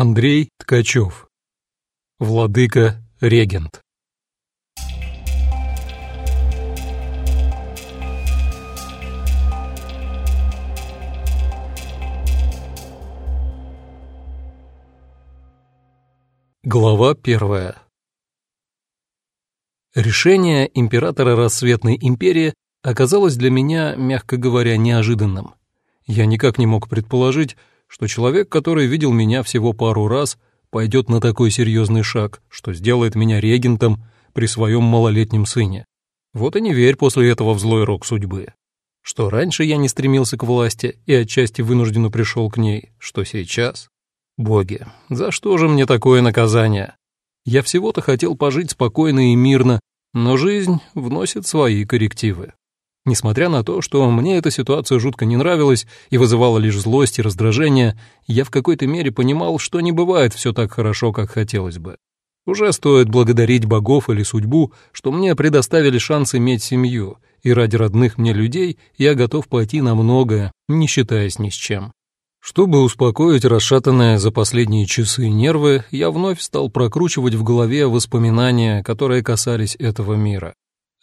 Андрей Ткачев. Владыка-регент. Глава первая. Решение императора Рассветной империи оказалось для меня, мягко говоря, неожиданным. Я никак не мог предположить, что человек, который видел меня всего пару раз, пойдет на такой серьезный шаг, что сделает меня регентом при своем малолетнем сыне. Вот и не верь после этого в злой рок судьбы. Что раньше я не стремился к власти и отчасти вынужденно пришел к ней, что сейчас. Боги, за что же мне такое наказание? Я всего-то хотел пожить спокойно и мирно, но жизнь вносит свои коррективы. Несмотря на то, что мне эта ситуация жутко не нравилась и вызывала лишь злость и раздражение, я в какой-то мере понимал, что не бывает все так хорошо, как хотелось бы. Уже стоит благодарить богов или судьбу, что мне предоставили шанс иметь семью, и ради родных мне людей я готов пойти на многое, не считаясь ни с чем. Чтобы успокоить расшатанные за последние часы нервы, я вновь стал прокручивать в голове воспоминания, которые касались этого мира.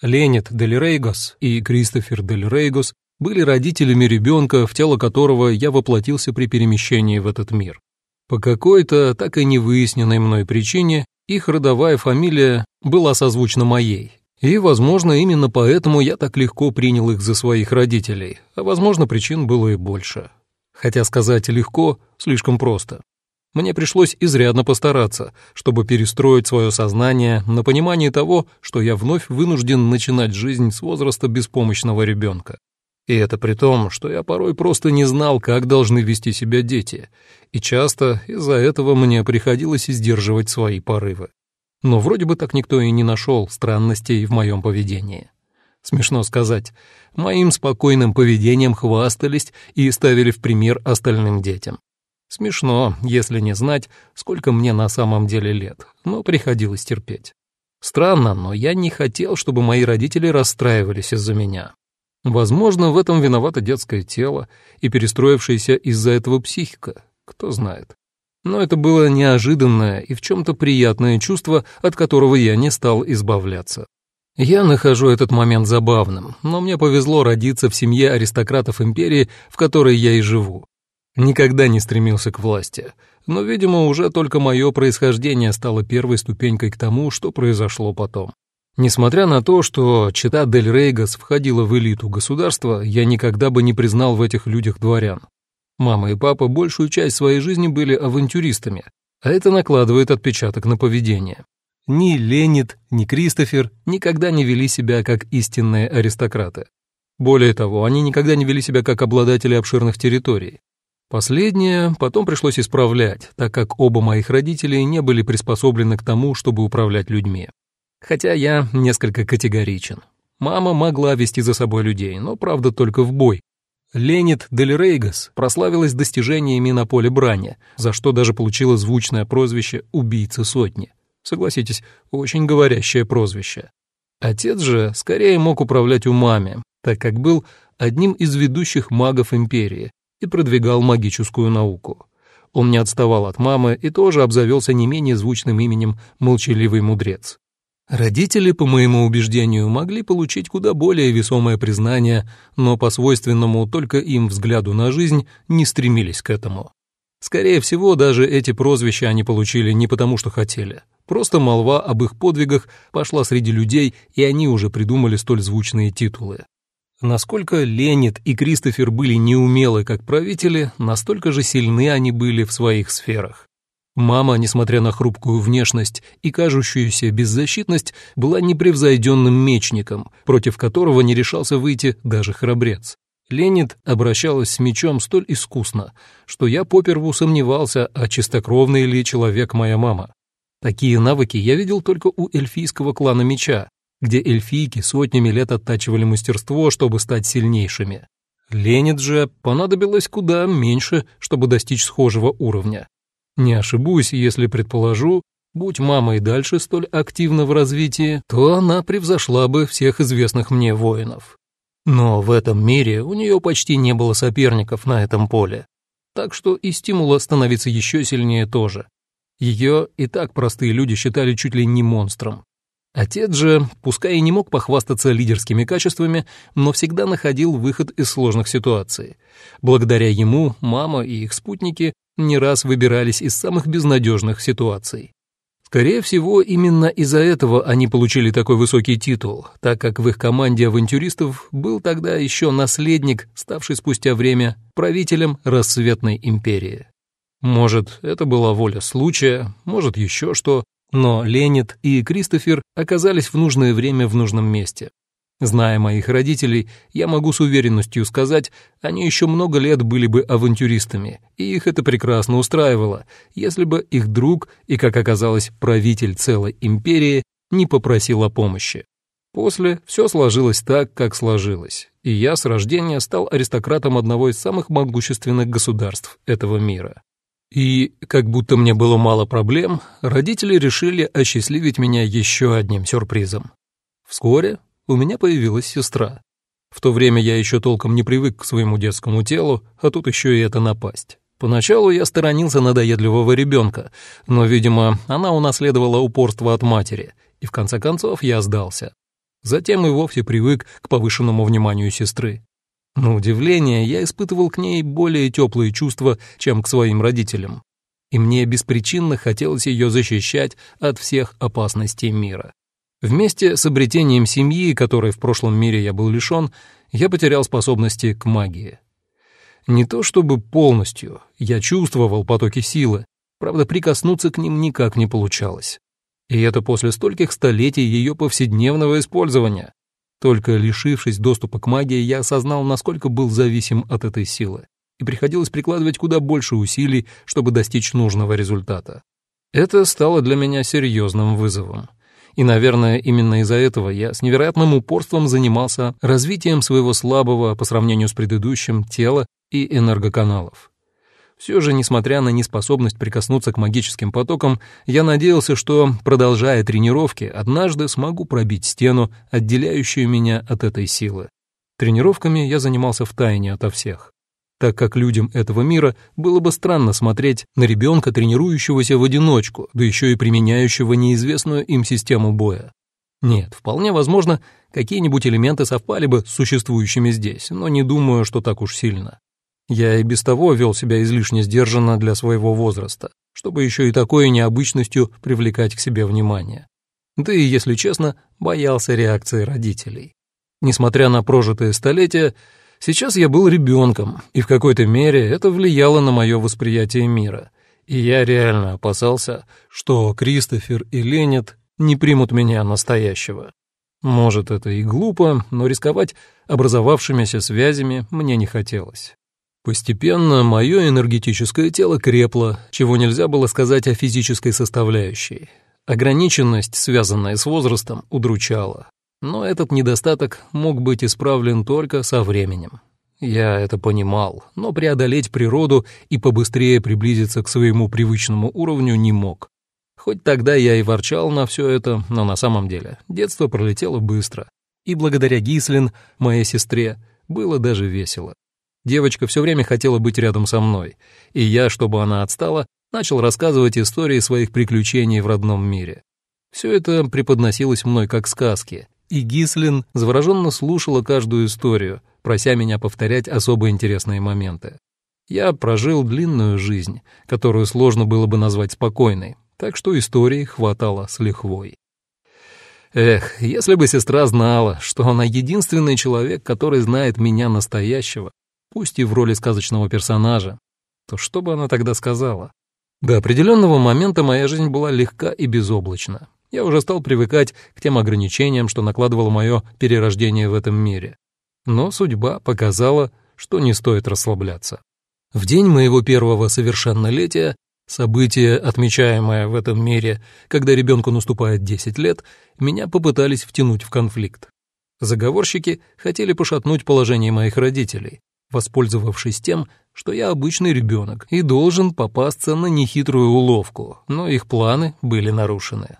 Ленит Дель Рейгос и Кристофер Дель Рейгос были родителями ребенка, в тело которого я воплотился при перемещении в этот мир. По какой-то так и не выясненной мной причине их родовая фамилия была созвучна моей. И, возможно, именно поэтому я так легко принял их за своих родителей, а, возможно, причин было и больше. Хотя сказать легко слишком просто. Мне пришлось изрядно постараться, чтобы перестроить свое сознание на понимание того, что я вновь вынужден начинать жизнь с возраста беспомощного ребенка. И это при том, что я порой просто не знал, как должны вести себя дети, и часто из-за этого мне приходилось сдерживать свои порывы. Но вроде бы так никто и не нашел странностей в моем поведении. Смешно сказать, моим спокойным поведением хвастались и ставили в пример остальным детям. Смешно, если не знать, сколько мне на самом деле лет, но приходилось терпеть. Странно, но я не хотел, чтобы мои родители расстраивались из-за меня. Возможно, в этом виновато детское тело и перестроившаяся из-за этого психика, кто знает. Но это было неожиданное и в чем-то приятное чувство, от которого я не стал избавляться. Я нахожу этот момент забавным, но мне повезло родиться в семье аристократов империи, в которой я и живу. Никогда не стремился к власти, но, видимо, уже только мое происхождение стало первой ступенькой к тому, что произошло потом. Несмотря на то, что чита Дель Рейгас входила в элиту государства, я никогда бы не признал в этих людях дворян. Мама и папа большую часть своей жизни были авантюристами, а это накладывает отпечаток на поведение. Ни Ленит, ни Кристофер никогда не вели себя как истинные аристократы. Более того, они никогда не вели себя как обладатели обширных территорий. Последнее потом пришлось исправлять, так как оба моих родителей не были приспособлены к тому, чтобы управлять людьми. Хотя я несколько категоричен. Мама могла вести за собой людей, но, правда, только в бой. Ленит Дель Рейгас прославилась достижениями на поле брани, за что даже получила звучное прозвище «убийца сотни». Согласитесь, очень говорящее прозвище. Отец же скорее мог управлять умами, так как был одним из ведущих магов империи и продвигал магическую науку. Он не отставал от мамы и тоже обзавелся не менее звучным именем «Молчаливый мудрец». Родители, по моему убеждению, могли получить куда более весомое признание, но по свойственному только им взгляду на жизнь не стремились к этому. Скорее всего, даже эти прозвища они получили не потому, что хотели. Просто молва об их подвигах пошла среди людей, и они уже придумали столь звучные титулы. Насколько Ленит и Кристофер были неумелы как правители, настолько же сильны они были в своих сферах. Мама, несмотря на хрупкую внешность и кажущуюся беззащитность, была непревзойденным мечником, против которого не решался выйти даже храбрец. Ленит обращалась с мечом столь искусно, что я поперву сомневался, а чистокровный ли человек моя мама. Такие навыки я видел только у эльфийского клана меча, где эльфийки сотнями лет оттачивали мастерство, чтобы стать сильнейшими. Ленит же понадобилось куда меньше, чтобы достичь схожего уровня. Не ошибусь, если предположу, будь мама и дальше столь активна в развитии, то она превзошла бы всех известных мне воинов. Но в этом мире у нее почти не было соперников на этом поле. так что и стимула становиться еще сильнее тоже. Ее и так простые люди считали чуть ли не монстром. Отец же, пускай и не мог похвастаться лидерскими качествами, но всегда находил выход из сложных ситуаций. Благодаря ему мама и их спутники не раз выбирались из самых безнадежных ситуаций. Скорее всего, именно из-за этого они получили такой высокий титул, так как в их команде авантюристов был тогда еще наследник, ставший спустя время правителем рассветной империи. Может, это была воля случая, может, еще что, но Ленит и Кристофер оказались в нужное время в нужном месте. Зная моих родителей, я могу с уверенностью сказать, они еще много лет были бы авантюристами, и их это прекрасно устраивало, если бы их друг и, как оказалось, правитель целой империи не попросил о помощи. После все сложилось так, как сложилось, и я с рождения стал аристократом одного из самых могущественных государств этого мира. И, как будто мне было мало проблем, родители решили осчастливить меня еще одним сюрпризом. Вскоре у меня появилась сестра. В то время я еще толком не привык к своему детскому телу, а тут еще и это напасть. Поначалу я сторонился надоедливого ребенка, но, видимо, она унаследовала упорство от матери, и в конце концов я сдался. Затем и вовсе привык к повышенному вниманию сестры. На удивление, я испытывал к ней более теплые чувства, чем к своим родителям. И мне беспричинно хотелось ее защищать от всех опасностей мира. Вместе с обретением семьи, которой в прошлом мире я был лишен, я потерял способности к магии. Не то чтобы полностью, я чувствовал потоки силы, правда, прикоснуться к ним никак не получалось. И это после стольких столетий ее повседневного использования. Только лишившись доступа к магии, я осознал, насколько был зависим от этой силы, и приходилось прикладывать куда больше усилий, чтобы достичь нужного результата. Это стало для меня серьезным вызовом. И, наверное, именно из-за этого я с невероятным упорством занимался развитием своего слабого по сравнению с предыдущим тела и энергоканалов. Все же, несмотря на неспособность прикоснуться к магическим потокам, я надеялся, что, продолжая тренировки, однажды смогу пробить стену, отделяющую меня от этой силы. Тренировками я занимался втайне ото всех, так как людям этого мира было бы странно смотреть на ребенка, тренирующегося в одиночку, да еще и применяющего неизвестную им систему боя. Нет, вполне возможно, какие-нибудь элементы совпали бы с существующими здесь, но не думаю, что так уж сильно. Я и без того вел себя излишне сдержанно для своего возраста, чтобы еще и такой необычностью привлекать к себе внимание. Да и, если честно, боялся реакции родителей. Несмотря на прожитые столетия, сейчас я был ребенком, и в какой-то мере это влияло на мое восприятие мира. И я реально опасался, что Кристофер и Ленет не примут меня настоящего. Может, это и глупо, но рисковать образовавшимися связями мне не хотелось. Постепенно мое энергетическое тело крепло, чего нельзя было сказать о физической составляющей. Ограниченность, связанная с возрастом, удручала. Но этот недостаток мог быть исправлен только со временем. Я это понимал, но преодолеть природу и побыстрее приблизиться к своему привычному уровню не мог. Хоть тогда я и ворчал на все это, но на самом деле детство пролетело быстро. И благодаря Гислин, моей сестре, было даже весело. Девочка все время хотела быть рядом со мной, и я, чтобы она отстала, начал рассказывать истории своих приключений в родном мире. Все это преподносилось мной как сказки, и Гислин завороженно слушала каждую историю, прося меня повторять особо интересные моменты. Я прожил длинную жизнь, которую сложно было бы назвать спокойной, так что историй хватало с лихвой. Эх, если бы сестра знала, что она единственный человек, который знает меня настоящего, пусть и в роли сказочного персонажа, то что бы она тогда сказала? До определенного момента моя жизнь была легка и безоблачна. Я уже стал привыкать к тем ограничениям, что накладывало мое перерождение в этом мире. Но судьба показала, что не стоит расслабляться. В день моего первого совершеннолетия, событие, отмечаемое в этом мире, когда ребенку наступает 10 лет, меня попытались втянуть в конфликт. Заговорщики хотели пошатнуть положение моих родителей, воспользовавшись тем, что я обычный ребенок и должен попасться на нехитрую уловку, но их планы были нарушены.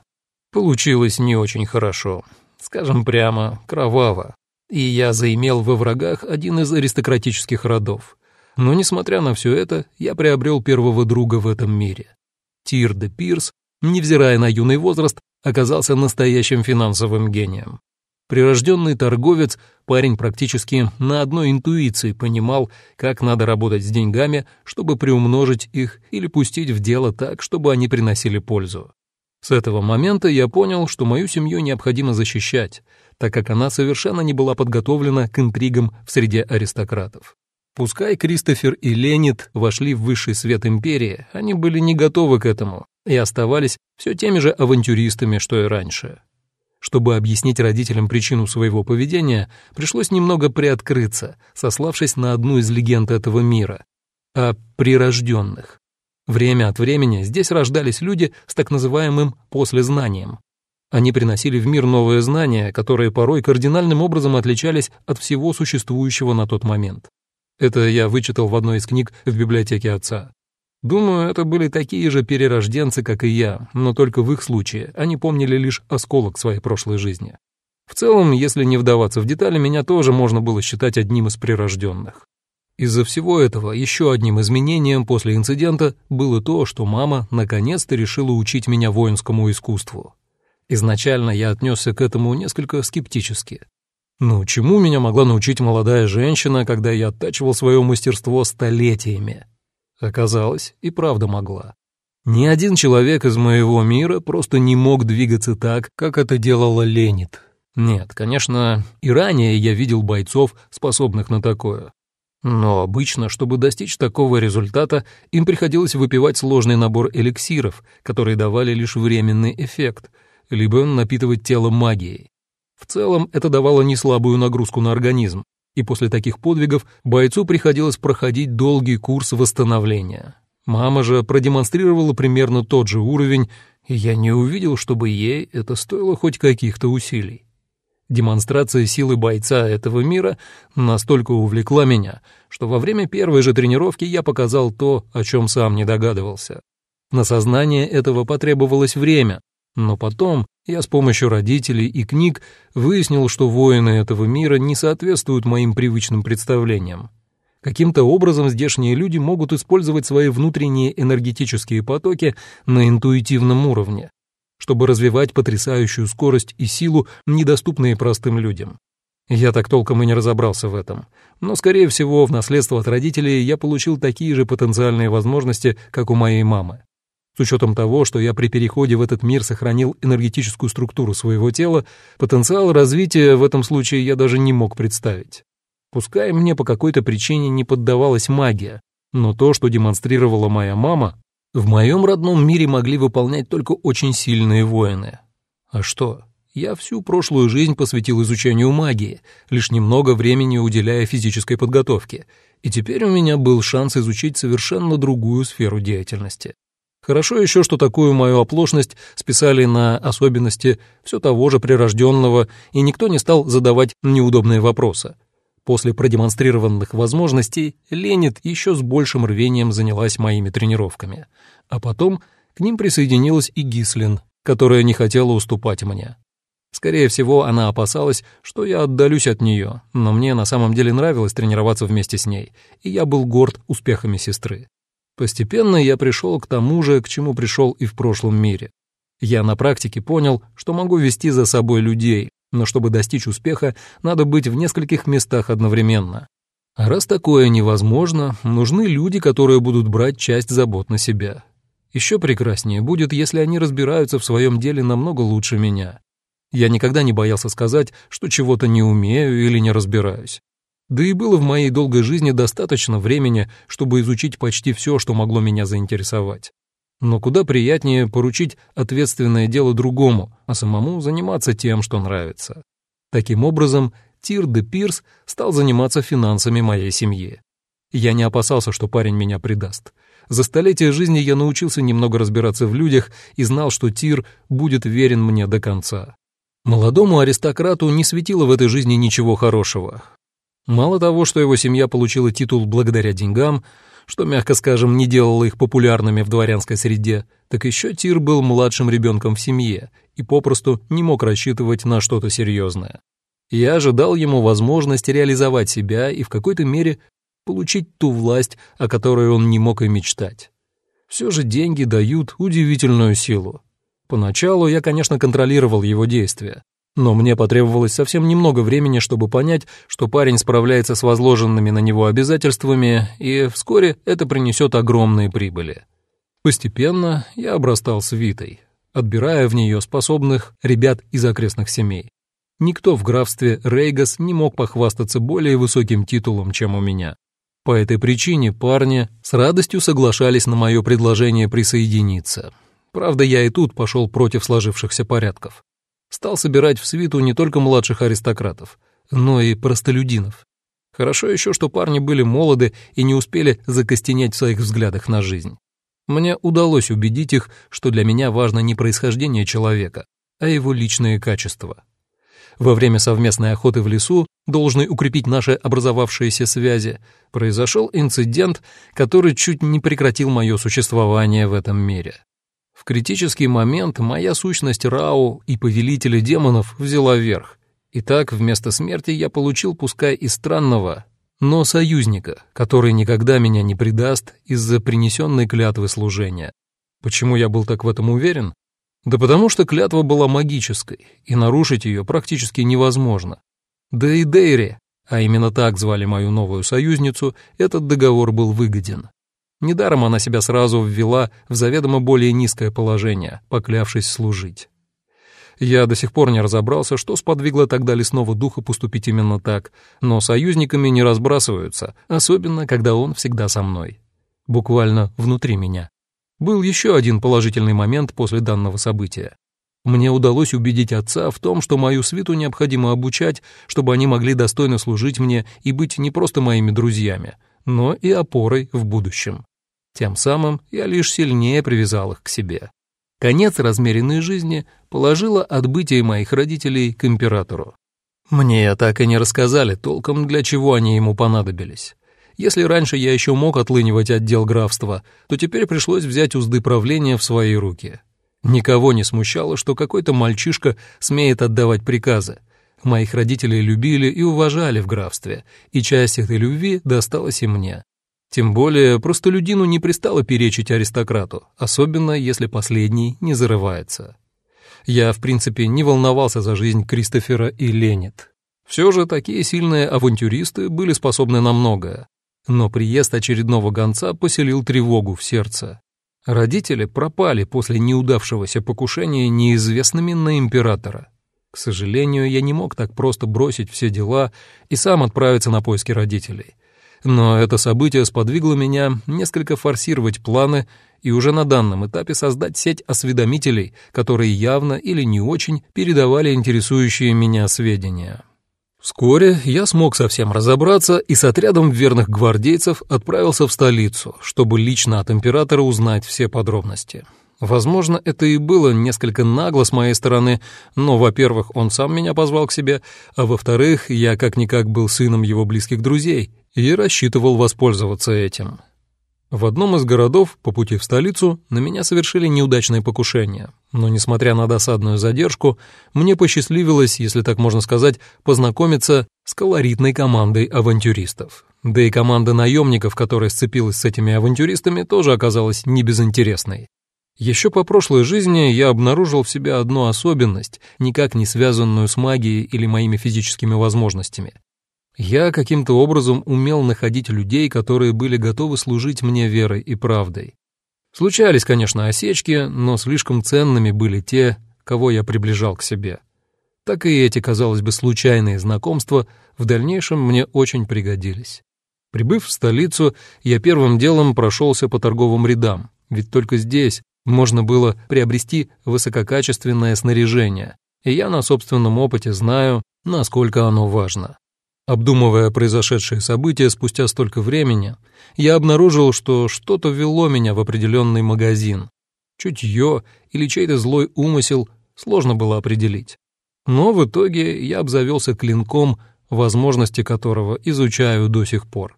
Получилось не очень хорошо, скажем прямо, кроваво, и я заимел во врагах один из аристократических родов. Но, несмотря на все это, я приобрел первого друга в этом мире. Тир де Пирс, невзирая на юный возраст, оказался настоящим финансовым гением. Прирожденный торговец, парень практически на одной интуиции понимал, как надо работать с деньгами, чтобы приумножить их или пустить в дело так, чтобы они приносили пользу. С этого момента я понял, что мою семью необходимо защищать, так как она совершенно не была подготовлена к интригам в среде аристократов. Пускай Кристофер и Ленит вошли в высший свет империи, они были не готовы к этому и оставались все теми же авантюристами, что и раньше. Чтобы объяснить родителям причину своего поведения, пришлось немного приоткрыться, сославшись на одну из легенд этого мира — о прирожденных. Время от времени здесь рождались люди с так называемым «послезнанием». Они приносили в мир новые знания, которые порой кардинальным образом отличались от всего существующего на тот момент. Это я вычитал в одной из книг в библиотеке отца. Думаю, это были такие же перерожденцы, как и я, но только в их случае они помнили лишь осколок своей прошлой жизни. В целом, если не вдаваться в детали, меня тоже можно было считать одним из прирожденных. Из-за всего этого еще одним изменением после инцидента было то, что мама наконец-то решила учить меня воинскому искусству. Изначально я отнесся к этому несколько скептически. Ну, чему меня могла научить молодая женщина, когда я оттачивал свое мастерство столетиями? Оказалось, и правда могла. Ни один человек из моего мира просто не мог двигаться так, как это делала Ленит. Нет, конечно, и ранее я видел бойцов, способных на такое. Но обычно, чтобы достичь такого результата, им приходилось выпивать сложный набор эликсиров, которые давали лишь временный эффект, либо напитывать тело магией. В целом это давало неслабую нагрузку на организм, и после таких подвигов бойцу приходилось проходить долгий курс восстановления. Мама же продемонстрировала примерно тот же уровень, и я не увидел, чтобы ей это стоило хоть каких-то усилий. Демонстрация силы бойца этого мира настолько увлекла меня, что во время первой же тренировки я показал то, о чем сам не догадывался. На сознание этого потребовалось время, но потом я с помощью родителей и книг выяснил, что воины этого мира не соответствуют моим привычным представлениям. Каким-то образом здешние люди могут использовать свои внутренние энергетические потоки на интуитивном уровне, чтобы развивать потрясающую скорость и силу, недоступные простым людям. Я так толком и не разобрался в этом, но, скорее всего, в наследство от родителей я получил такие же потенциальные возможности, как у моей мамы. С учетом того, что я при переходе в этот мир сохранил энергетическую структуру своего тела, потенциал развития в этом случае я даже не мог представить. Пускай мне по какой-то причине не поддавалась магия, но то, что демонстрировала моя мама, в моем родном мире могли выполнять только очень сильные воины. А что? Я всю прошлую жизнь посвятил изучению магии, лишь немного времени уделяя физической подготовке, и теперь у меня был шанс изучить совершенно другую сферу деятельности. Хорошо еще, что такую мою оплошность списали на особенности все того же прирожденного, и никто не стал задавать неудобные вопросы. После продемонстрированных возможностей Ленит еще с большим рвением занялась моими тренировками. А потом к ним присоединилась и Гислин, которая не хотела уступать мне. Скорее всего, она опасалась, что я отдалюсь от нее, но мне на самом деле нравилось тренироваться вместе с ней, и я был горд успехами сестры. Постепенно я пришел к тому же, к чему пришел и в прошлом мире. Я на практике понял, что могу вести за собой людей, но чтобы достичь успеха, надо быть в нескольких местах одновременно. А раз такое невозможно, нужны люди, которые будут брать часть забот на себя. Еще прекраснее будет, если они разбираются в своем деле намного лучше меня. Я никогда не боялся сказать, что чего-то не умею или не разбираюсь. Да и было в моей долгой жизни достаточно времени, чтобы изучить почти все, что могло меня заинтересовать. Но куда приятнее поручить ответственное дело другому, а самому заниматься тем, что нравится. Таким образом, Тир де Пирс стал заниматься финансами моей семьи. Я не опасался, что парень меня предаст. За столетия жизни я научился немного разбираться в людях и знал, что Тир будет верен мне до конца. Молодому аристократу не светило в этой жизни ничего хорошего. Мало того, что его семья получила титул благодаря деньгам, что, мягко скажем, не делало их популярными в дворянской среде, так еще Тир был младшим ребенком в семье и попросту не мог рассчитывать на что-то серьезное. Я ожидал ему возможность реализовать себя и в какой-то мере получить ту власть, о которой он не мог и мечтать. Все же деньги дают удивительную силу. Поначалу я, конечно, контролировал его действия, но мне потребовалось совсем немного времени, чтобы понять, что парень справляется с возложенными на него обязательствами, и вскоре это принесет огромные прибыли. Постепенно я обрастал свитой, отбирая в нее способных ребят из окрестных семей. Никто в графстве Рейгас не мог похвастаться более высоким титулом, чем у меня. По этой причине парни с радостью соглашались на мое предложение присоединиться. Правда, я и тут пошел против сложившихся порядков стал собирать в свиту не только младших аристократов, но и простолюдинов. Хорошо еще, что парни были молоды и не успели закостенеть в своих взглядах на жизнь. Мне удалось убедить их, что для меня важно не происхождение человека, а его личные качества. Во время совместной охоты в лесу, должной укрепить наши образовавшиеся связи, произошел инцидент, который чуть не прекратил мое существование в этом мире. Критический момент моя сущность Рау и повелителя демонов взяла верх. И так вместо смерти я получил пускай и странного, но союзника, который никогда меня не предаст из-за принесенной клятвы служения. Почему я был так в этом уверен? Да потому что клятва была магической, и нарушить ее практически невозможно. Да и Дейре, а именно так звали мою новую союзницу, этот договор был выгоден. Недаром она себя сразу ввела в заведомо более низкое положение, поклявшись служить. Я до сих пор не разобрался, что сподвигло тогда лесного духа поступить именно так, но союзниками не разбрасываются, особенно когда он всегда со мной. Буквально внутри меня. Был еще один положительный момент после данного события. Мне удалось убедить отца в том, что мою свиту необходимо обучать, чтобы они могли достойно служить мне и быть не просто моими друзьями, но и опорой в будущем. Тем самым я лишь сильнее привязал их к себе. Конец размеренной жизни положило отбытие моих родителей к императору. Мне так и не рассказали толком, для чего они ему понадобились. Если раньше я еще мог отлынивать отдел графства, то теперь пришлось взять узды правления в свои руки. Никого не смущало, что какой-то мальчишка смеет отдавать приказы, Моих родителей любили и уважали в графстве, и часть этой любви досталась и мне. Тем более простолюдину не пристало перечить аристократу, особенно если последний не зарывается. Я, в принципе, не волновался за жизнь Кристофера и Ленит. Все же такие сильные авантюристы были способны на многое. Но приезд очередного гонца поселил тревогу в сердце. Родители пропали после неудавшегося покушения неизвестными на императора. К сожалению, я не мог так просто бросить все дела и сам отправиться на поиски родителей. Но это событие сподвигло меня несколько форсировать планы и уже на данном этапе создать сеть осведомителей, которые явно или не очень передавали интересующие меня сведения. Вскоре я смог совсем разобраться и с отрядом верных гвардейцев отправился в столицу, чтобы лично от императора узнать все подробности. Возможно, это и было несколько нагло с моей стороны, но, во-первых, он сам меня позвал к себе, а во-вторых, я как-никак был сыном его близких друзей и рассчитывал воспользоваться этим. В одном из городов по пути в столицу на меня совершили неудачное покушение, но, несмотря на досадную задержку, мне посчастливилось, если так можно сказать, познакомиться с колоритной командой авантюристов. Да и команда наемников, которая сцепилась с этими авантюристами, тоже оказалась небезынтересной. Еще по прошлой жизни я обнаружил в себе одну особенность, никак не связанную с магией или моими физическими возможностями. Я каким-то образом умел находить людей, которые были готовы служить мне верой и правдой. Случались, конечно, осечки, но слишком ценными были те, кого я приближал к себе. Так и эти, казалось бы, случайные знакомства в дальнейшем мне очень пригодились. Прибыв в столицу, я первым делом прошелся по торговым рядам, ведь только здесь, можно было приобрести высококачественное снаряжение, и я на собственном опыте знаю, насколько оно важно. Обдумывая произошедшие события спустя столько времени, я обнаружил, что что-то вело меня в определенный магазин. Чутье или чей-то злой умысел сложно было определить. Но в итоге я обзавелся клинком, возможности которого изучаю до сих пор.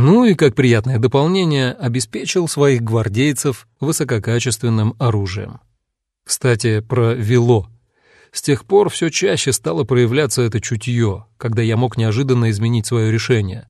Ну и, как приятное дополнение, обеспечил своих гвардейцев высококачественным оружием. Кстати, про вело. С тех пор все чаще стало проявляться это чутье, когда я мог неожиданно изменить свое решение.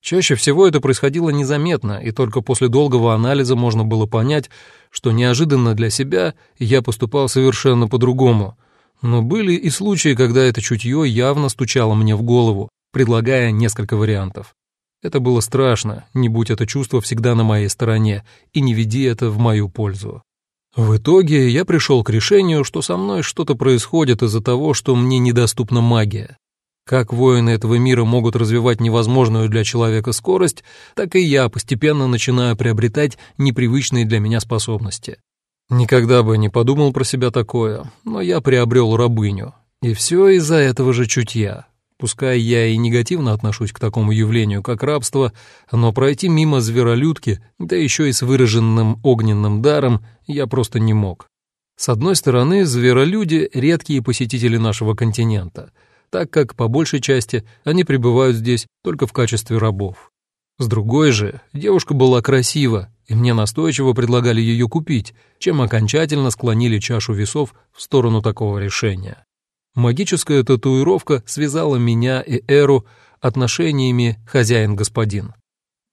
Чаще всего это происходило незаметно, и только после долгого анализа можно было понять, что неожиданно для себя я поступал совершенно по-другому. Но были и случаи, когда это чутье явно стучало мне в голову, предлагая несколько вариантов. Это было страшно, не будь это чувство всегда на моей стороне, и не веди это в мою пользу. В итоге я пришел к решению, что со мной что-то происходит из-за того, что мне недоступна магия. Как воины этого мира могут развивать невозможную для человека скорость, так и я постепенно начинаю приобретать непривычные для меня способности. Никогда бы не подумал про себя такое, но я приобрел рабыню. И все из-за этого же чутья. Пускай я и негативно отношусь к такому явлению, как рабство, но пройти мимо зверолюдки, да еще и с выраженным огненным даром, я просто не мог. С одной стороны, зверолюди — редкие посетители нашего континента, так как, по большей части, они пребывают здесь только в качестве рабов. С другой же, девушка была красива, и мне настойчиво предлагали ее купить, чем окончательно склонили чашу весов в сторону такого решения. Магическая татуировка связала меня и Эру отношениями хозяин-господин.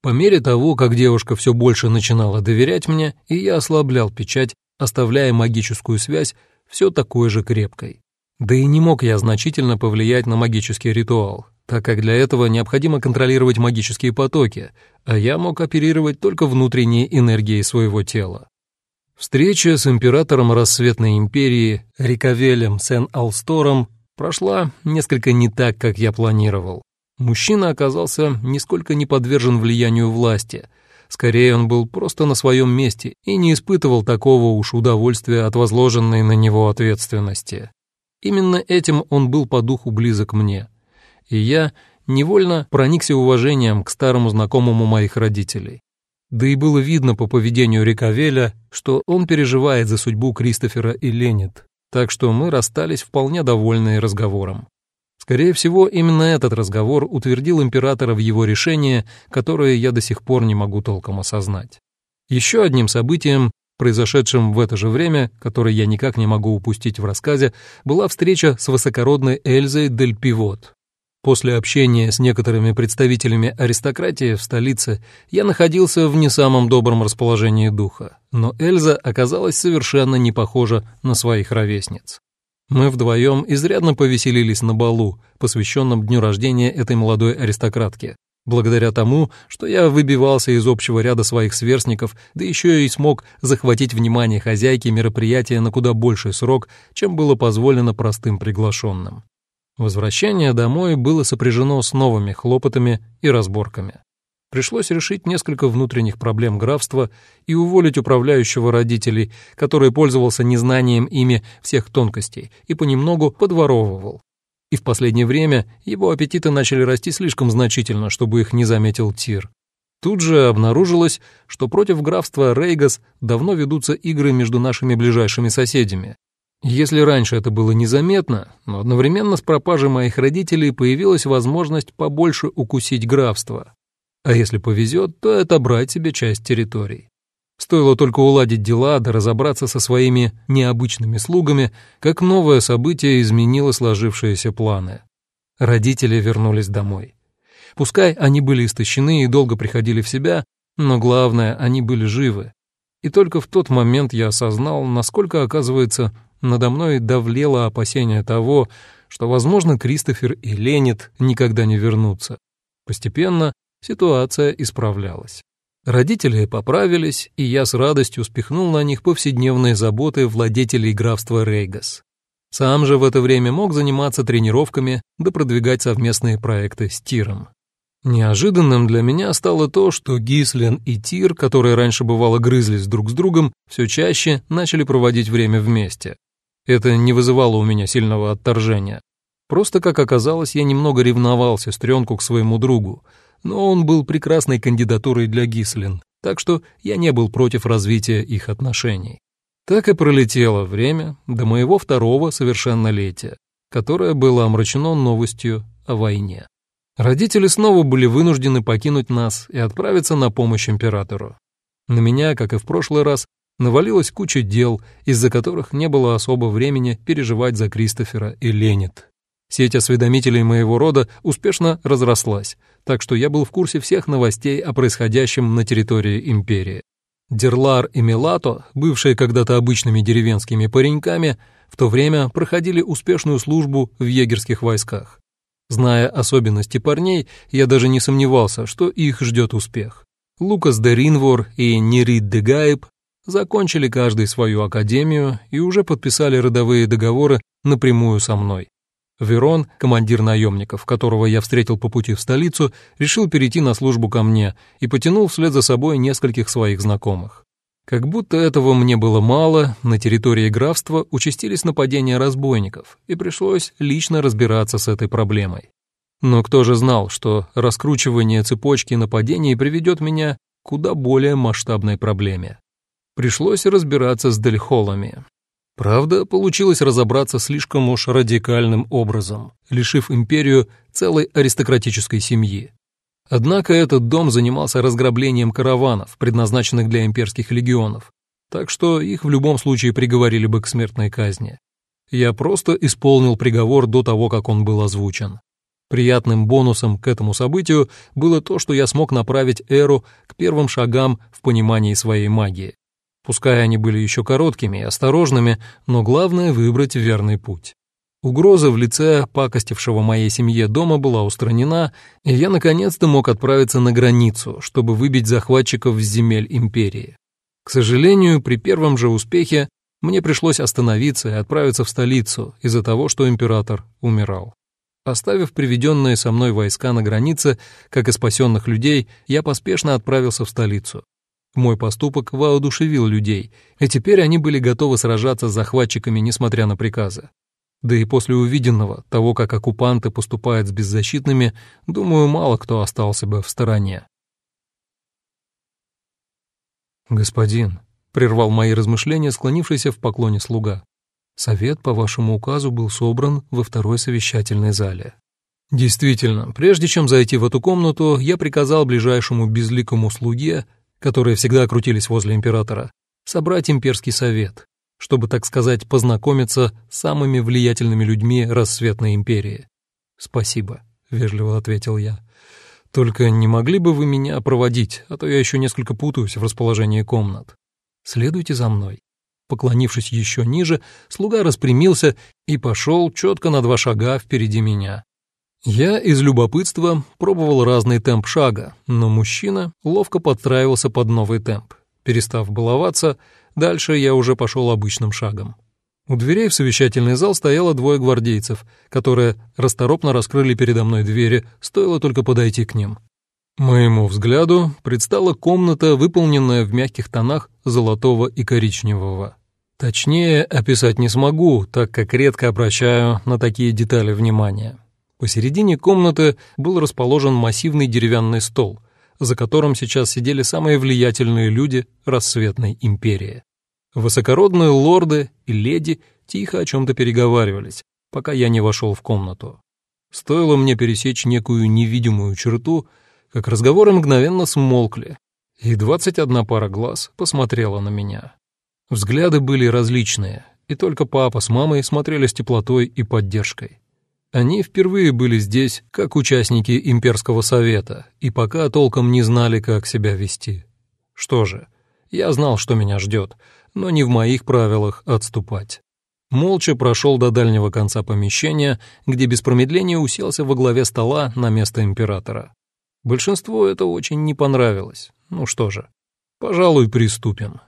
По мере того, как девушка все больше начинала доверять мне, и я ослаблял печать, оставляя магическую связь все такой же крепкой. Да и не мог я значительно повлиять на магический ритуал, так как для этого необходимо контролировать магические потоки, а я мог оперировать только внутренней энергией своего тела. Встреча с императором Рассветной империи Рикавелем Сен-Алстором прошла несколько не так, как я планировал. Мужчина оказался нисколько не подвержен влиянию власти. Скорее, он был просто на своем месте и не испытывал такого уж удовольствия от возложенной на него ответственности. Именно этим он был по духу близок мне. И я невольно проникся уважением к старому знакомому моих родителей. Да и было видно по поведению Рикавеля, что он переживает за судьбу Кристофера и Ленит, так что мы расстались вполне довольные разговором. Скорее всего, именно этот разговор утвердил императора в его решении, которое я до сих пор не могу толком осознать. Еще одним событием, произошедшим в это же время, которое я никак не могу упустить в рассказе, была встреча с высокородной Эльзой Дель Пивот, После общения с некоторыми представителями аристократии в столице я находился в не самом добром расположении духа, но Эльза оказалась совершенно не похожа на своих ровесниц. Мы вдвоем изрядно повеселились на балу, посвященном дню рождения этой молодой аристократки, благодаря тому, что я выбивался из общего ряда своих сверстников, да еще и смог захватить внимание хозяйки мероприятия на куда больший срок, чем было позволено простым приглашенным. Возвращение домой было сопряжено с новыми хлопотами и разборками. Пришлось решить несколько внутренних проблем графства и уволить управляющего родителей, который пользовался незнанием ими всех тонкостей и понемногу подворовывал. И в последнее время его аппетиты начали расти слишком значительно, чтобы их не заметил Тир. Тут же обнаружилось, что против графства Рейгас давно ведутся игры между нашими ближайшими соседями, если раньше это было незаметно, но одновременно с пропажей моих родителей появилась возможность побольше укусить графство. А если повезет, то отобрать себе часть территорий. Стоило только уладить дела да разобраться со своими необычными слугами, как новое событие изменило сложившиеся планы. Родители вернулись домой. Пускай они были истощены и долго приходили в себя, но главное, они были живы. И только в тот момент я осознал, насколько, оказывается, надо мной давлело опасение того, что, возможно, Кристофер и Ленит никогда не вернутся. Постепенно ситуация исправлялась. Родители поправились, и я с радостью спихнул на них повседневные заботы владетелей графства Рейгас. Сам же в это время мог заниматься тренировками да продвигать совместные проекты с Тиром. Неожиданным для меня стало то, что Гислен и Тир, которые раньше бывало грызлись друг с другом, все чаще начали проводить время вместе. Это не вызывало у меня сильного отторжения. Просто, как оказалось, я немного ревновал сестренку к своему другу, но он был прекрасной кандидатурой для Гислин, так что я не был против развития их отношений. Так и пролетело время до моего второго совершеннолетия, которое было омрачено новостью о войне. Родители снова были вынуждены покинуть нас и отправиться на помощь императору. На меня, как и в прошлый раз, навалилась куча дел, из-за которых не было особо времени переживать за Кристофера и Ленит. Сеть осведомителей моего рода успешно разрослась, так что я был в курсе всех новостей о происходящем на территории империи. Дерлар и Мелато, бывшие когда-то обычными деревенскими пареньками, в то время проходили успешную службу в егерских войсках. Зная особенности парней, я даже не сомневался, что их ждет успех. Лукас де Ринвор и Нерид де Гайб закончили каждый свою академию и уже подписали родовые договоры напрямую со мной. Верон, командир наемников, которого я встретил по пути в столицу, решил перейти на службу ко мне и потянул вслед за собой нескольких своих знакомых. Как будто этого мне было мало, на территории графства участились нападения разбойников, и пришлось лично разбираться с этой проблемой. Но кто же знал, что раскручивание цепочки нападений приведет меня к куда более масштабной проблеме? Пришлось разбираться с Дельхолами, Правда, получилось разобраться слишком уж радикальным образом, лишив империю целой аристократической семьи. Однако этот дом занимался разграблением караванов, предназначенных для имперских легионов, так что их в любом случае приговорили бы к смертной казни. Я просто исполнил приговор до того, как он был озвучен. Приятным бонусом к этому событию было то, что я смог направить Эру к первым шагам в понимании своей магии. Пускай они были еще короткими и осторожными, но главное — выбрать верный путь. Угроза в лице пакостившего моей семье дома была устранена, и я наконец-то мог отправиться на границу, чтобы выбить захватчиков с земель империи. К сожалению, при первом же успехе мне пришлось остановиться и отправиться в столицу из-за того, что император умирал. Оставив приведенные со мной войска на границе, как и спасенных людей, я поспешно отправился в столицу. Мой поступок воодушевил людей, и теперь они были готовы сражаться с захватчиками, несмотря на приказы. Да и после увиденного, того, как оккупанты поступают с беззащитными, думаю, мало кто остался бы в стороне. «Господин», — прервал мои размышления склонившийся в поклоне слуга, «совет по вашему указу был собран во второй совещательной зале». Действительно, прежде чем зайти в эту комнату, я приказал ближайшему безликому слуге которые всегда крутились возле императора, собрать имперский совет, чтобы, так сказать, познакомиться с самыми влиятельными людьми рассветной империи. «Спасибо», — вежливо ответил я. «Только не могли бы вы меня проводить, а то я еще несколько путаюсь в расположении комнат. Следуйте за мной». Поклонившись еще ниже, слуга распрямился и пошел четко на два шага впереди меня. Я из любопытства пробовал разный темп шага, но мужчина ловко подстраивался под новый темп. Перестав баловаться, дальше я уже пошел обычным шагом. У дверей в совещательный зал стояло двое гвардейцев, которые расторопно раскрыли передо мной двери, стоило только подойти к ним. Моему взгляду предстала комната, выполненная в мягких тонах золотого и коричневого. Точнее описать не смогу, так как редко обращаю на такие детали внимания. Посередине комнаты был расположен массивный деревянный стол, за которым сейчас сидели самые влиятельные люди рассветной империи. Высокородные лорды и леди тихо о чем-то переговаривались, пока я не вошел в комнату. Стоило мне пересечь некую невидимую черту, как разговоры мгновенно смолкли, и двадцать одна пара глаз посмотрела на меня. Взгляды были различные, и только папа с мамой смотрели с теплотой и поддержкой. Они впервые были здесь как участники имперского совета и пока толком не знали, как себя вести. Что же, я знал, что меня ждет, но не в моих правилах отступать. Молча прошел до дальнего конца помещения, где без промедления уселся во главе стола на место императора. Большинству это очень не понравилось. Ну что же, пожалуй, приступим.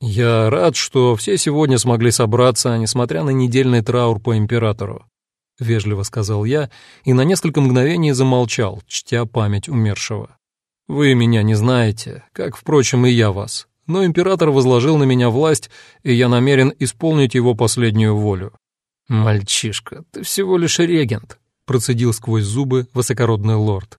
Я рад, что все сегодня смогли собраться, несмотря на недельный траур по императору. — вежливо сказал я и на несколько мгновений замолчал, чтя память умершего. «Вы меня не знаете, как, впрочем, и я вас, но император возложил на меня власть, и я намерен исполнить его последнюю волю». «Мальчишка, ты всего лишь регент», — процедил сквозь зубы высокородный лорд.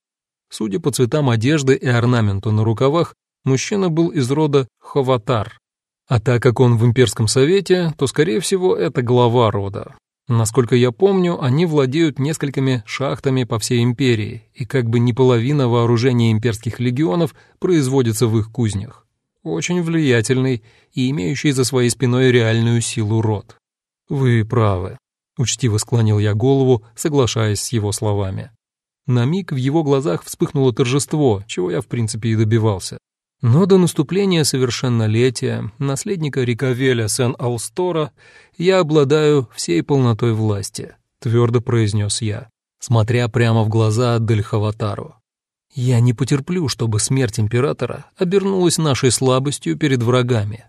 Судя по цветам одежды и орнаменту на рукавах, мужчина был из рода Ховатар. А так как он в имперском совете, то, скорее всего, это глава рода. Насколько я помню, они владеют несколькими шахтами по всей империи, и как бы не половина вооружения имперских легионов производится в их кузнях. Очень влиятельный и имеющий за своей спиной реальную силу род. Вы правы. Учтиво склонил я голову, соглашаясь с его словами. На миг в его глазах вспыхнуло торжество, чего я в принципе и добивался. Но до наступления совершеннолетия наследника Рикавеля Сен-Алстора я обладаю всей полнотой власти, твердо произнес я, смотря прямо в глаза Дельхаватару. Я не потерплю, чтобы смерть императора обернулась нашей слабостью перед врагами.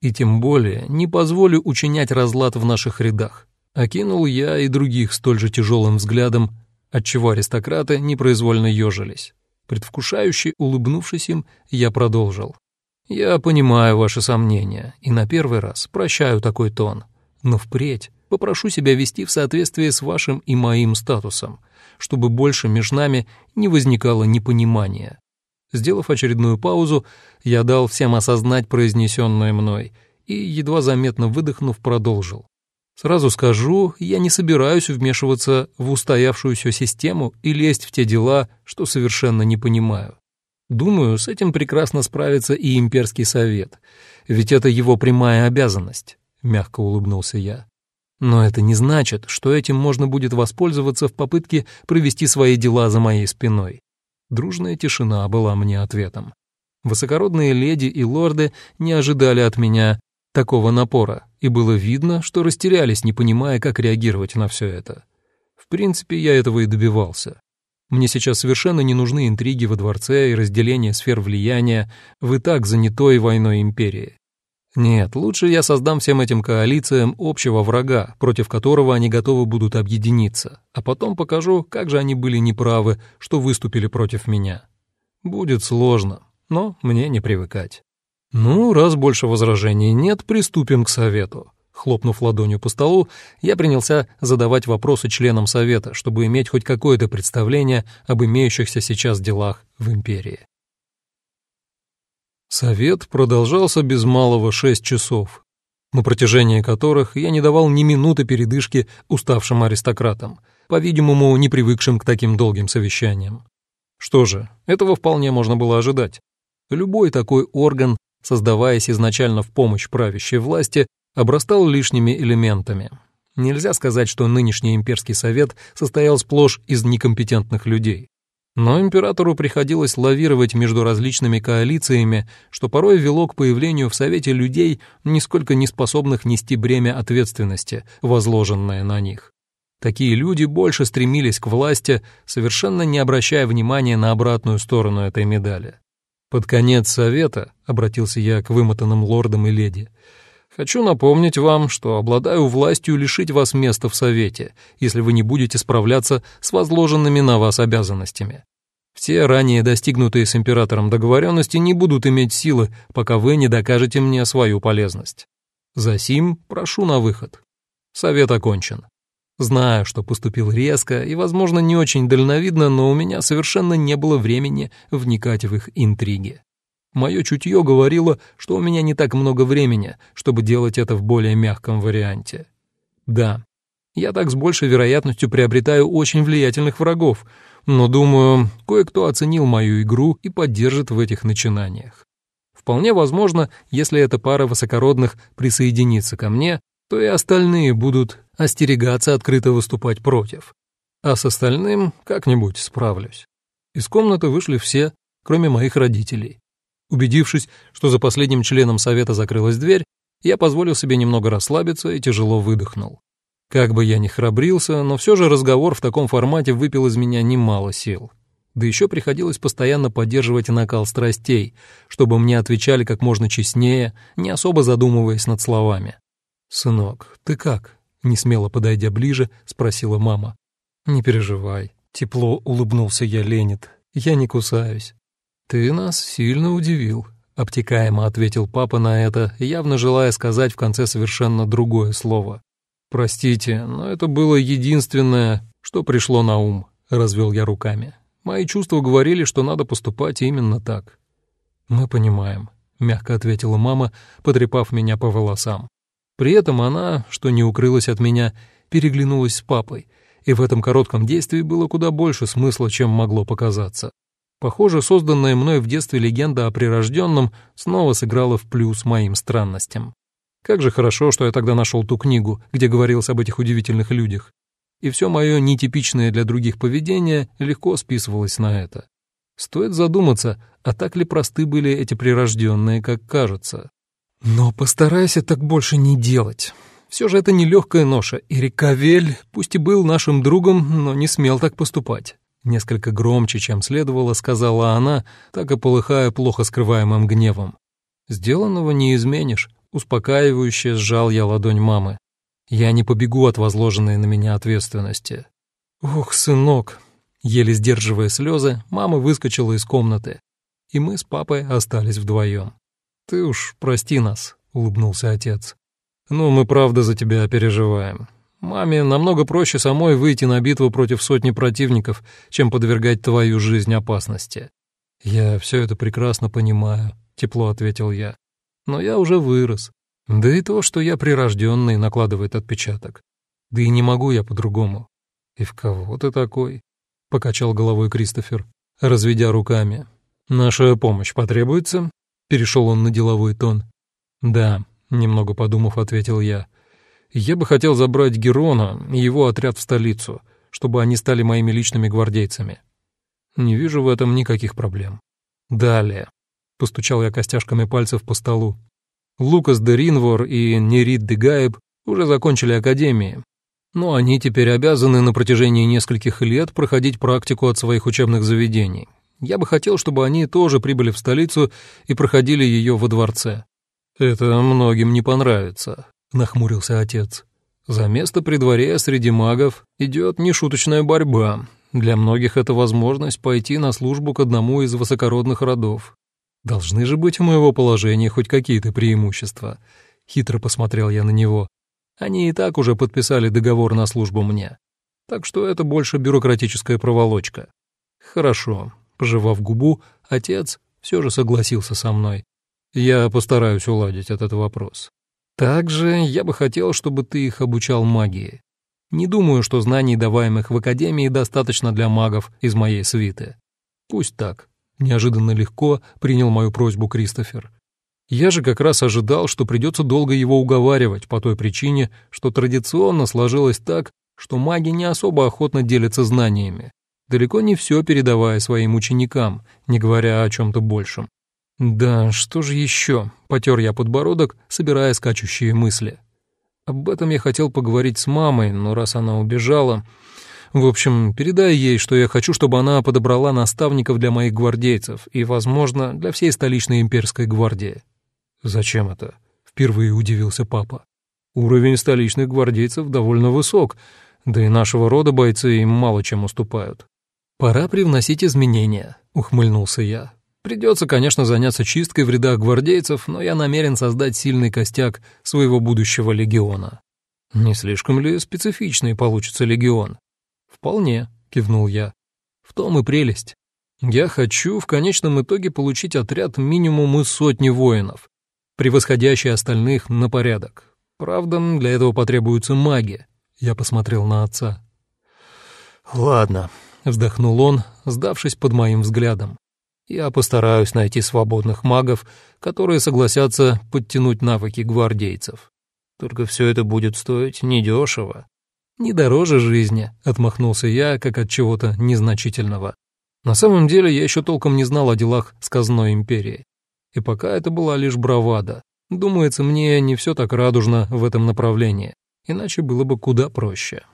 И тем более не позволю учинять разлад в наших рядах. Окинул я и других столь же тяжелым взглядом, отчего аристократы непроизвольно ежились. Предвкушающе улыбнувшись им, я продолжил. «Я понимаю ваши сомнения, и на первый раз прощаю такой тон. Но впредь попрошу себя вести в соответствии с вашим и моим статусом, чтобы больше между нами не возникало непонимания». Сделав очередную паузу, я дал всем осознать произнесенное мной и, едва заметно выдохнув, продолжил. Сразу скажу, я не собираюсь вмешиваться в устоявшуюся систему и лезть в те дела, что совершенно не понимаю. Думаю, с этим прекрасно справится и имперский совет, ведь это его прямая обязанность, мягко улыбнулся я. Но это не значит, что этим можно будет воспользоваться в попытке провести свои дела за моей спиной. Дружная тишина была мне ответом. Высокородные леди и лорды не ожидали от меня такого напора, и было видно, что растерялись, не понимая, как реагировать на все это. В принципе, я этого и добивался. Мне сейчас совершенно не нужны интриги во дворце и разделение сфер влияния в и так занятой войной империи. Нет, лучше я создам всем этим коалициям общего врага, против которого они готовы будут объединиться, а потом покажу, как же они были неправы, что выступили против меня. Будет сложно, но мне не привыкать. «Ну, раз больше возражений нет, приступим к совету». Хлопнув ладонью по столу, я принялся задавать вопросы членам совета, чтобы иметь хоть какое-то представление об имеющихся сейчас делах в империи. Совет продолжался без малого шесть часов, на протяжении которых я не давал ни минуты передышки уставшим аристократам, по-видимому, не привыкшим к таким долгим совещаниям. Что же, этого вполне можно было ожидать. Любой такой орган создаваясь изначально в помощь правящей власти, обрастал лишними элементами. Нельзя сказать, что нынешний имперский совет состоял сплошь из некомпетентных людей. Но императору приходилось лавировать между различными коалициями, что порой вело к появлению в Совете людей, нисколько не способных нести бремя ответственности, возложенное на них. Такие люди больше стремились к власти, совершенно не обращая внимания на обратную сторону этой медали. Под конец совета обратился я к вымотанным лордам и леди. Хочу напомнить вам, что обладаю властью лишить вас места в совете, если вы не будете справляться с возложенными на вас обязанностями. Все ранее достигнутые с императором договоренности не будут иметь силы, пока вы не докажете мне свою полезность. Засим прошу на выход. Совет окончен. Знаю, что поступил резко и, возможно, не очень дальновидно, но у меня совершенно не было времени вникать в их интриги. Мое чутье говорило, что у меня не так много времени, чтобы делать это в более мягком варианте. Да, я так с большей вероятностью приобретаю очень влиятельных врагов, но, думаю, кое-кто оценил мою игру и поддержит в этих начинаниях. Вполне возможно, если эта пара высокородных присоединится ко мне, то и остальные будут остерегаться открыто выступать против. А с остальным как-нибудь справлюсь. Из комнаты вышли все, кроме моих родителей. Убедившись, что за последним членом совета закрылась дверь, я позволил себе немного расслабиться и тяжело выдохнул. Как бы я ни храбрился, но все же разговор в таком формате выпил из меня немало сил. Да еще приходилось постоянно поддерживать накал страстей, чтобы мне отвечали как можно честнее, не особо задумываясь над словами. «Сынок, ты как?» Не смело подойдя ближе, спросила мама. «Не переживай». Тепло улыбнулся я Ленит. «Я не кусаюсь». «Ты нас сильно удивил», — обтекаемо ответил папа на это, явно желая сказать в конце совершенно другое слово. «Простите, но это было единственное, что пришло на ум», — развел я руками. «Мои чувства говорили, что надо поступать именно так». «Мы понимаем», — мягко ответила мама, потрепав меня по волосам. При этом она, что не укрылась от меня, переглянулась с папой, и в этом коротком действии было куда больше смысла, чем могло показаться. Похоже, созданная мной в детстве легенда о прирожденном снова сыграла в плюс моим странностям. Как же хорошо, что я тогда нашел ту книгу, где говорилось об этих удивительных людях. И все мое нетипичное для других поведение легко списывалось на это. Стоит задуматься, а так ли просты были эти прирожденные, как кажется. Но постарайся так больше не делать. Все же это нелегкая ноша, и Рикавель, пусть и был нашим другом, но не смел так поступать. Несколько громче, чем следовало, сказала она, так и полыхая плохо скрываемым гневом. Сделанного не изменишь. Успокаивающе сжал я ладонь мамы. Я не побегу от возложенной на меня ответственности. Ох, сынок. Еле сдерживая слезы, мама выскочила из комнаты, и мы с папой остались вдвоем. Ты уж прости нас, улыбнулся отец. Ну, мы правда за тебя переживаем. Маме намного проще самой выйти на битву против сотни противников, чем подвергать твою жизнь опасности. Я все это прекрасно понимаю, тепло ответил я но я уже вырос. Да и то, что я прирожденный, накладывает отпечаток. Да и не могу я по-другому. И в кого ты такой? Покачал головой Кристофер, разведя руками. Наша помощь потребуется? Перешел он на деловой тон. Да, немного подумав, ответил я. Я бы хотел забрать Герона и его отряд в столицу, чтобы они стали моими личными гвардейцами. Не вижу в этом никаких проблем. Далее. — постучал я костяшками пальцев по столу. Лукас де Ринвор и Нерит де Гаеб уже закончили академии, но они теперь обязаны на протяжении нескольких лет проходить практику от своих учебных заведений. Я бы хотел, чтобы они тоже прибыли в столицу и проходили ее во дворце. «Это многим не понравится», — нахмурился отец. «За место при дворе среди магов идет нешуточная борьба. Для многих это возможность пойти на службу к одному из высокородных родов. Должны же быть у моего положения хоть какие-то преимущества. Хитро посмотрел я на него. Они и так уже подписали договор на службу мне. Так что это больше бюрократическая проволочка. Хорошо. Пожевав губу, отец все же согласился со мной. Я постараюсь уладить этот вопрос. Также я бы хотел, чтобы ты их обучал магии. Не думаю, что знаний, даваемых в Академии, достаточно для магов из моей свиты. Пусть так. Неожиданно легко принял мою просьбу Кристофер. Я же как раз ожидал, что придется долго его уговаривать по той причине, что традиционно сложилось так, что маги не особо охотно делятся знаниями, далеко не все передавая своим ученикам, не говоря о чем-то большем. «Да, что же еще?» — потер я подбородок, собирая скачущие мысли. Об этом я хотел поговорить с мамой, но раз она убежала, в общем, передай ей, что я хочу, чтобы она подобрала наставников для моих гвардейцев и, возможно, для всей столичной имперской гвардии». «Зачем это?» — впервые удивился папа. «Уровень столичных гвардейцев довольно высок, да и нашего рода бойцы им мало чем уступают». «Пора привносить изменения», — ухмыльнулся я. «Придется, конечно, заняться чисткой в рядах гвардейцев, но я намерен создать сильный костяк своего будущего легиона». «Не слишком ли специфичный получится легион?» «Вполне», — кивнул я. «В том и прелесть. Я хочу в конечном итоге получить отряд минимум из сотни воинов, превосходящий остальных на порядок. Правда, для этого потребуется магия». Я посмотрел на отца. «Ладно», — вздохнул он, сдавшись под моим взглядом. «Я постараюсь найти свободных магов, которые согласятся подтянуть навыки гвардейцев. Только все это будет стоить недешево. «Не дороже жизни», — отмахнулся я, как от чего-то незначительного. На самом деле я еще толком не знал о делах сказной империи. И пока это была лишь бравада. Думается, мне не все так радужно в этом направлении, иначе было бы куда проще.